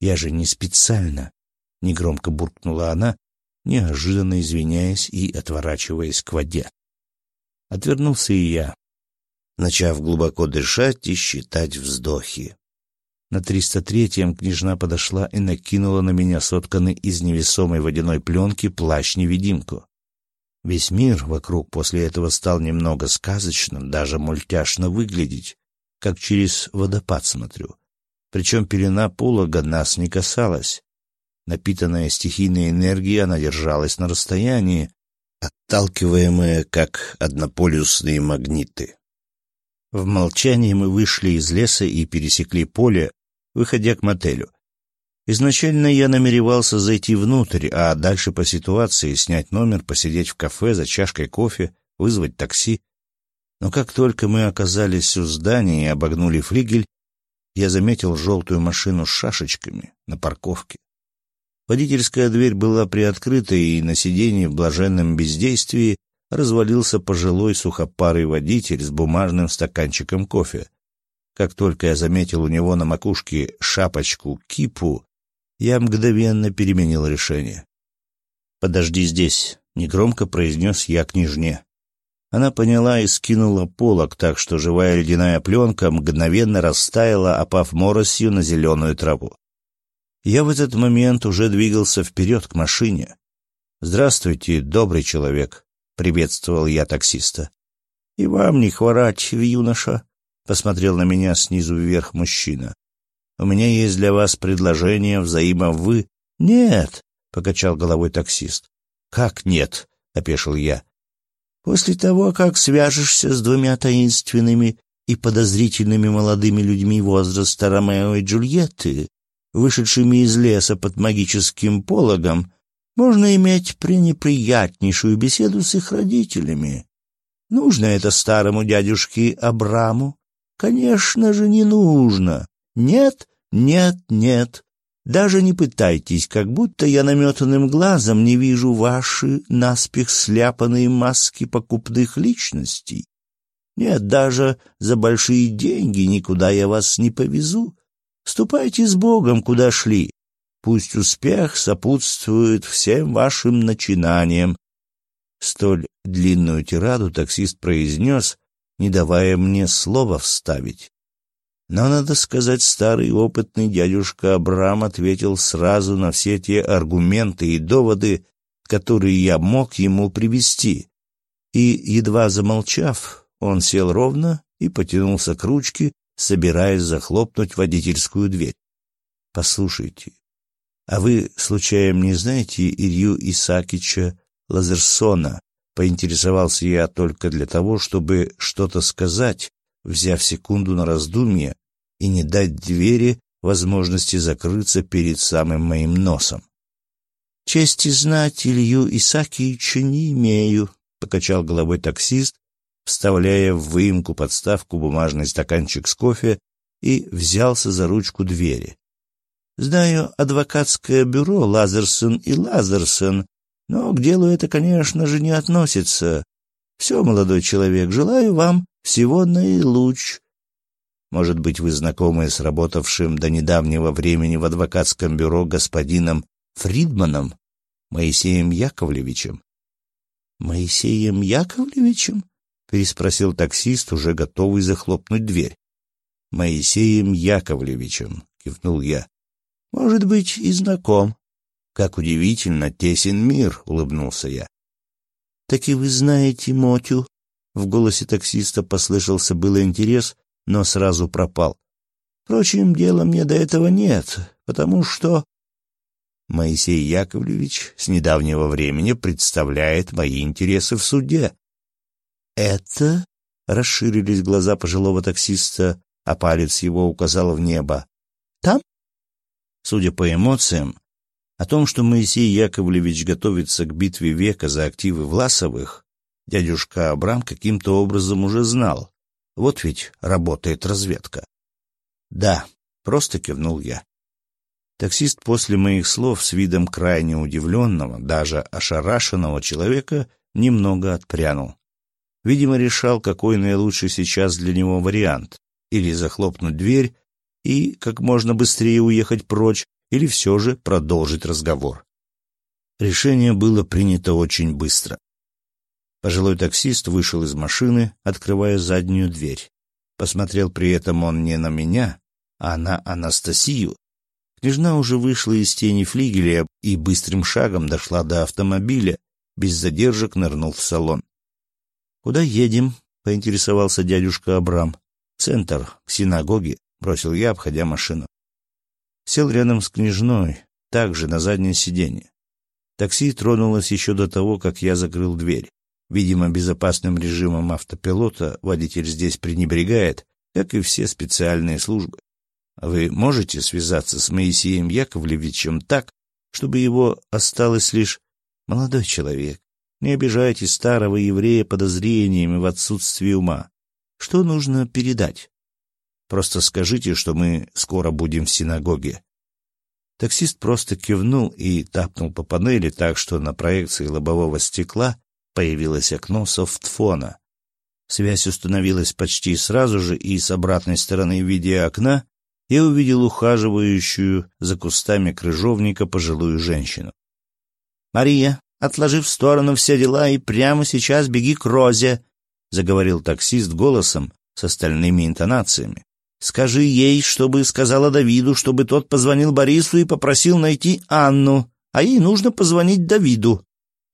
«Я же не специально!» — негромко буркнула она, неожиданно извиняясь и отворачиваясь к воде. Отвернулся и я, начав глубоко дышать и считать вздохи. На триста третьем княжна подошла и накинула на меня сотканный из невесомой водяной пленки плащ-невидимку. Весь мир вокруг после этого стал немного сказочным, даже мультяшно выглядеть, как через водопад смотрю. Причем пелена полога нас не касалась. Напитанная стихийной энергией, она держалась на расстоянии, отталкиваемая, как однополюсные магниты. В молчании мы вышли из леса и пересекли поле, выходя к мотелю. Изначально я намеревался зайти внутрь, а дальше по ситуации снять номер, посидеть в кафе за чашкой кофе, вызвать такси. Но как только мы оказались у здания и обогнули флигель, я заметил желтую машину с шашечками на парковке. Водительская дверь была приоткрыта, и на сиденье в блаженном бездействии развалился пожилой сухопарый водитель с бумажным стаканчиком кофе. Как только я заметил у него на макушке шапочку-кипу, я мгновенно переменил решение. «Подожди здесь», — негромко произнес я княжне. Она поняла и скинула полок так, что живая ледяная пленка мгновенно растаяла, опав моросью на зеленую траву. Я в этот момент уже двигался вперед к машине. «Здравствуйте, добрый человек», — приветствовал я таксиста. «И вам не хворать, юноша», посмотрел на меня снизу вверх мужчина. «У меня есть для вас предложение взаимо вы...» «Нет», — покачал головой таксист. «Как нет?» — опешил я. «После того, как свяжешься с двумя таинственными и подозрительными молодыми людьми возраста Ромео и Джульетты, вышедшими из леса под магическим пологом, можно иметь пренеприятнейшую беседу с их родителями. Нужно это старому дядюшке Абраму, Конечно же, не нужно. Нет, нет, нет. Даже не пытайтесь, как будто я наметанным глазом не вижу ваши наспех сляпанные маски покупных личностей. Нет, даже за большие деньги никуда я вас не повезу. Ступайте с Богом, куда шли. Пусть успех сопутствует всем вашим начинаниям. Столь длинную тираду таксист произнес, не давая мне слова вставить. Но, надо сказать, старый опытный дядюшка Абрам ответил сразу на все те аргументы и доводы, которые я мог ему привести. И, едва замолчав, он сел ровно и потянулся к ручке, собираясь захлопнуть водительскую дверь. «Послушайте, «А вы, случаем, не знаете Илью Исакича Лазерсона?» Поинтересовался я только для того, чтобы что-то сказать, взяв секунду на раздумье и не дать двери возможности закрыться перед самым моим носом. «Чести знать Илью Исакиевича не имею», — покачал головой таксист, вставляя в выемку подставку бумажный стаканчик с кофе и взялся за ручку двери. «Знаю адвокатское бюро Лазерсон и Лазерсон, но к делу это, конечно же, не относится. Все, молодой человек, желаю вам всего наилуч. Может быть, вы знакомы с работавшим до недавнего времени в адвокатском бюро господином Фридманом, Моисеем Яковлевичем? Моисеем Яковлевичем? переспросил таксист, уже готовый захлопнуть дверь. Моисеем Яковлевичем, кивнул я. Может быть, и знаком. Как удивительно тесен мир, улыбнулся я. Так и вы знаете Мотю? В голосе таксиста послышался было интерес, но сразу пропал. Впрочем, дела мне до этого нет, потому что... Моисей Яковлевич с недавнего времени представляет мои интересы в суде. Это... Расширились глаза пожилого таксиста, а палец его указал в небо. Там? Судя по эмоциям, о том, что Моисей Яковлевич готовится к битве века за активы Власовых, дядюшка Абрам каким-то образом уже знал. Вот ведь работает разведка. Да, просто кивнул я. Таксист после моих слов с видом крайне удивленного, даже ошарашенного человека немного отпрянул. Видимо, решал, какой наилучший сейчас для него вариант. Или захлопнуть дверь и как можно быстрее уехать прочь, или все же продолжить разговор. Решение было принято очень быстро. Пожилой таксист вышел из машины, открывая заднюю дверь. Посмотрел при этом он не на меня, а на Анастасию. Княжна уже вышла из тени флигеля и быстрым шагом дошла до автомобиля, без задержек нырнув в салон. «Куда едем?» — поинтересовался дядюшка Абрам. «Центр, к синагоге», — бросил я, обходя машину. Сел рядом с княжной, также на заднее сиденье. Такси тронулось еще до того, как я закрыл дверь. Видимо, безопасным режимом автопилота водитель здесь пренебрегает, как и все специальные службы. Вы можете связаться с Моисеем Яковлевичем так, чтобы его осталось лишь молодой человек. Не обижайте старого еврея подозрениями в отсутствии ума. Что нужно передать? Просто скажите, что мы скоро будем в синагоге». Таксист просто кивнул и тапнул по панели так, что на проекции лобового стекла появилось окно софтфона. Связь установилась почти сразу же, и с обратной стороны в я увидел ухаживающую за кустами крыжовника пожилую женщину. «Мария, отложив в сторону все дела и прямо сейчас беги к Розе», — заговорил таксист голосом с остальными интонациями. Скажи ей, чтобы сказала Давиду, чтобы тот позвонил Борису и попросил найти Анну, а ей нужно позвонить Давиду.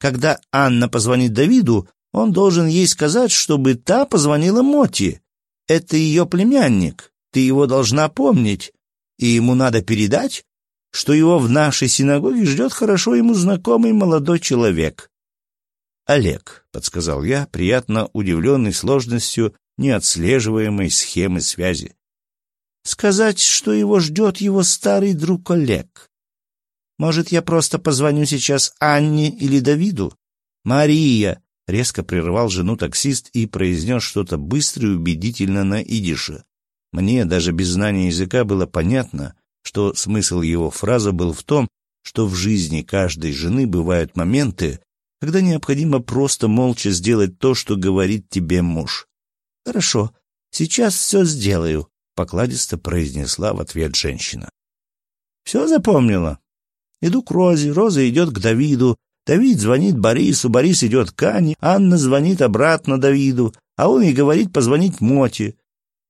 Когда Анна позвонит Давиду, он должен ей сказать, чтобы та позвонила Моти. Это ее племянник, ты его должна помнить, и ему надо передать, что его в нашей синагоге ждет хорошо ему знакомый молодой человек. «Олег», — подсказал я, приятно удивленный сложностью неотслеживаемой схемы связи сказать, что его ждет его старый друг Олег. Может, я просто позвоню сейчас Анне или Давиду? Мария! Резко прервал жену таксист и произнес что-то быстро и убедительно на идише. Мне, даже без знания языка, было понятно, что смысл его фразы был в том, что в жизни каждой жены бывают моменты, когда необходимо просто молча сделать то, что говорит тебе муж. «Хорошо, сейчас все сделаю», покладисто произнесла в ответ женщина. «Все запомнила? Иду к Розе, Роза идет к Давиду, Давид звонит Борису, Борис идет к Анне, Анна звонит обратно Давиду, а он ей говорит позвонить Моте.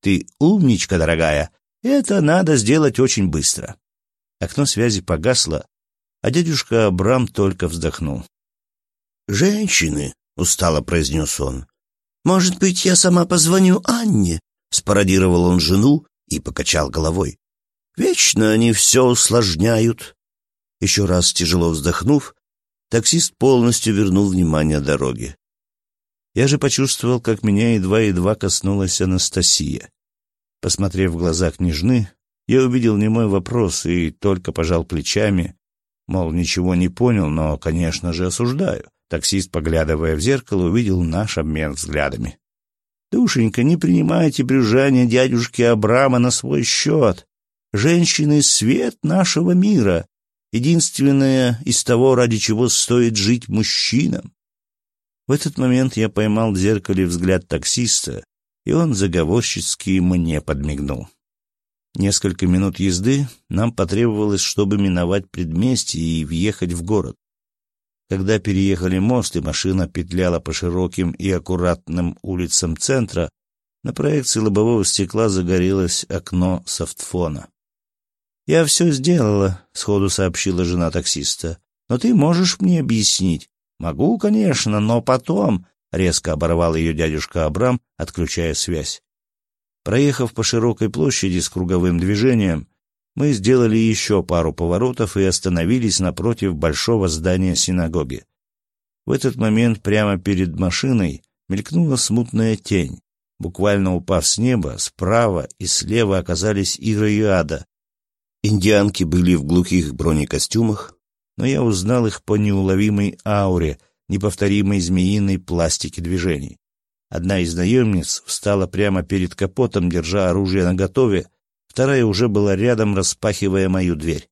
Ты умничка, дорогая, это надо сделать очень быстро». Окно связи погасло, а дядюшка Абрам только вздохнул. «Женщины», — устало произнес он, — «может быть, я сама позвоню Анне? Спародировал он жену и покачал головой. Вечно они все усложняют. Еще раз тяжело вздохнув, таксист полностью вернул внимание дороге. Я же почувствовал, как меня едва-едва коснулась Анастасия. Посмотрев в глаза княжны, я увидел немой вопрос и только пожал плечами, мол, ничего не понял, но, конечно же, осуждаю. Таксист, поглядывая в зеркало, увидел наш обмен взглядами. «Душенька, не принимайте брюжания дядюшки Абрама на свой счет. Женщины — свет нашего мира, единственное из того, ради чего стоит жить мужчинам». В этот момент я поймал в зеркале взгляд таксиста, и он заговорщицки мне подмигнул. Несколько минут езды нам потребовалось, чтобы миновать предместье и въехать в город. Когда переехали мост и машина петляла по широким и аккуратным улицам центра, на проекции лобового стекла загорелось окно софтфона. «Я все сделала», — сходу сообщила жена таксиста. «Но ты можешь мне объяснить?» «Могу, конечно, но потом...» — резко оборвал ее дядюшка Абрам, отключая связь. Проехав по широкой площади с круговым движением, мы сделали еще пару поворотов и остановились напротив большого здания синагоги. В этот момент прямо перед машиной мелькнула смутная тень. Буквально упав с неба, справа и слева оказались Ира и Ада. Индианки были в глухих бронекостюмах, но я узнал их по неуловимой ауре, неповторимой змеиной пластике движений. Одна из наемниц встала прямо перед капотом, держа оружие наготове, Вторая уже была рядом, распахивая мою дверь.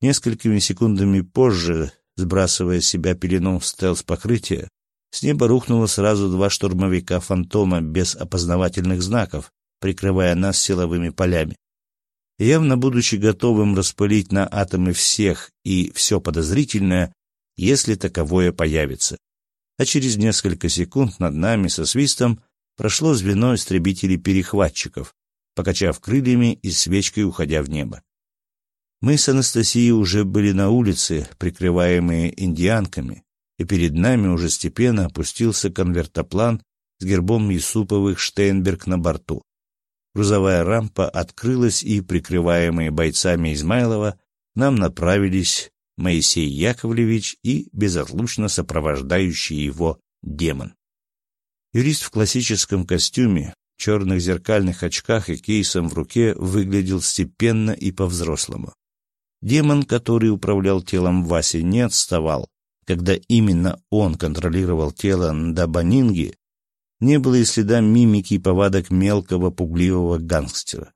Несколькими секундами позже, сбрасывая с себя пелену стелс-покрытия, с неба рухнуло сразу два штурмовика «Фантома» без опознавательных знаков, прикрывая нас силовыми полями. Явно будучи готовым распылить на атомы всех и все подозрительное, если таковое появится. А через несколько секунд над нами со свистом прошло звено истребителей-перехватчиков, покачав крыльями и свечкой уходя в небо. Мы с Анастасией уже были на улице, прикрываемые индианками, и перед нами уже степенно опустился конвертоплан с гербом Юсуповых Штейнберг на борту. Грузовая рампа открылась, и, прикрываемые бойцами Измайлова, нам направились Моисей Яковлевич и безотлучно сопровождающий его демон. Юрист в классическом костюме, черных зеркальных очках и кейсом в руке выглядел степенно и по-взрослому. Демон, который управлял телом Васи, не отставал. Когда именно он контролировал тело Ndабанинги, не было и следа мимики и повадок мелкого пугливого гангстера.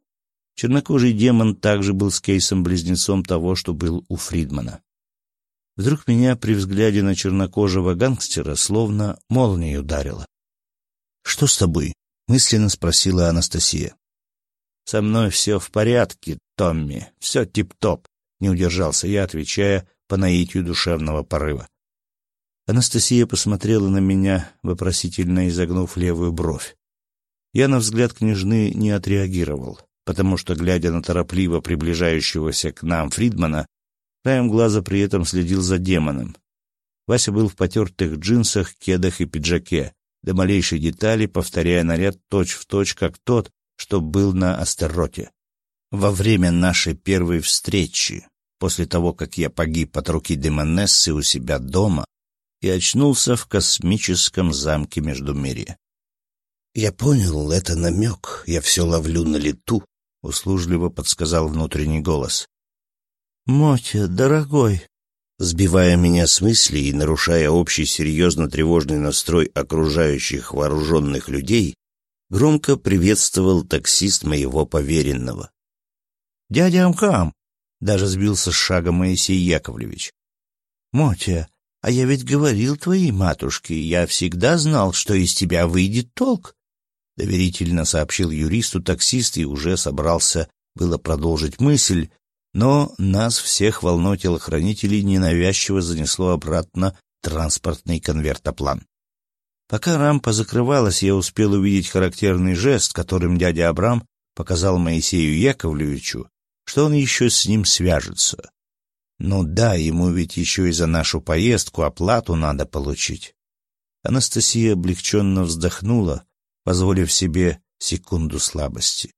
Чернокожий демон также был с кейсом-близнецом того, что был у Фридмана. Вдруг меня при взгляде на чернокожего гангстера словно молнией ударило. «Что с тобой?» — мысленно спросила Анастасия. «Со мной все в порядке, Томми, все тип-топ», — не удержался я, отвечая по наитию душевного порыва. Анастасия посмотрела на меня, вопросительно изогнув левую бровь. Я на взгляд княжны не отреагировал, потому что, глядя на торопливо приближающегося к нам Фридмана, краем глаза при этом следил за демоном. Вася был в потертых джинсах, кедах и пиджаке, до малейшей детали, повторяя наряд точь-в-точь, точь, как тот, что был на Астерроте. Во время нашей первой встречи, после того, как я погиб от руки Демонессы у себя дома и очнулся в космическом замке Междумирья. «Я понял, это намек, я все ловлю на лету», — услужливо подсказал внутренний голос. «Мотя, дорогой», Сбивая меня с мыслей и нарушая общий серьезно-тревожный настрой окружающих вооруженных людей, громко приветствовал таксист моего поверенного. «Дядя Амкам!» — даже сбился с шага Моисей Яковлевич. «Мотя, а я ведь говорил твоей матушке, я всегда знал, что из тебя выйдет толк!» — доверительно сообщил юристу таксист и уже собрался было продолжить мысль, но нас всех волной телохранителей ненавязчиво занесло обратно транспортный конвертоплан. Пока рампа закрывалась, я успел увидеть характерный жест, которым дядя Абрам показал Моисею Яковлевичу, что он еще с ним свяжется. Ну да, ему ведь еще и за нашу поездку оплату надо получить. Анастасия облегченно вздохнула, позволив себе секунду слабости.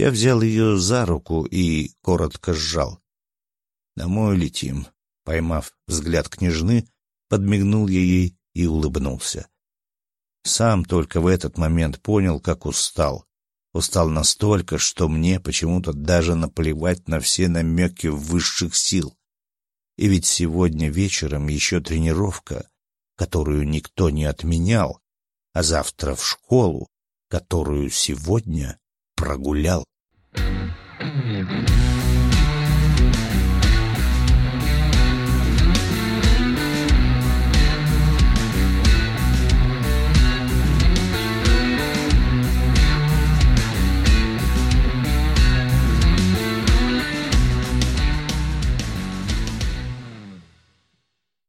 Я взял ее за руку и коротко сжал. Домой летим. Поймав взгляд княжны, подмигнул я ей и улыбнулся. Сам только в этот момент понял, как устал. Устал настолько, что мне почему-то даже наплевать на все намеки высших сил. И ведь сегодня вечером еще тренировка, которую никто не отменял, а завтра в школу, которую сегодня прогулял. You.